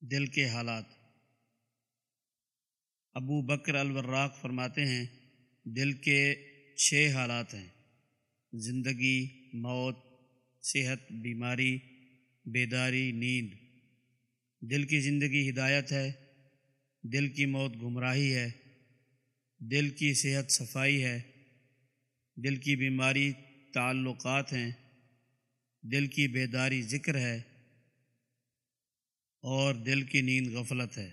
دل کے حالات۔ ابو بکر الوراق فرماتے ہیں، دل کے چھ حالات ہیں۔ زندگی، موت، صحت، بیماری، بیداری، نیند۔ دل کی زندگی ہدایت ہے، دل کی موت گمراہی ہے۔ دل کی صحت صفائی ہے۔ دل کی بیماری تعلقات ہیں۔ دل کی بیداری ذکر ہے۔ اور دل کی نیند غفلت ہے۔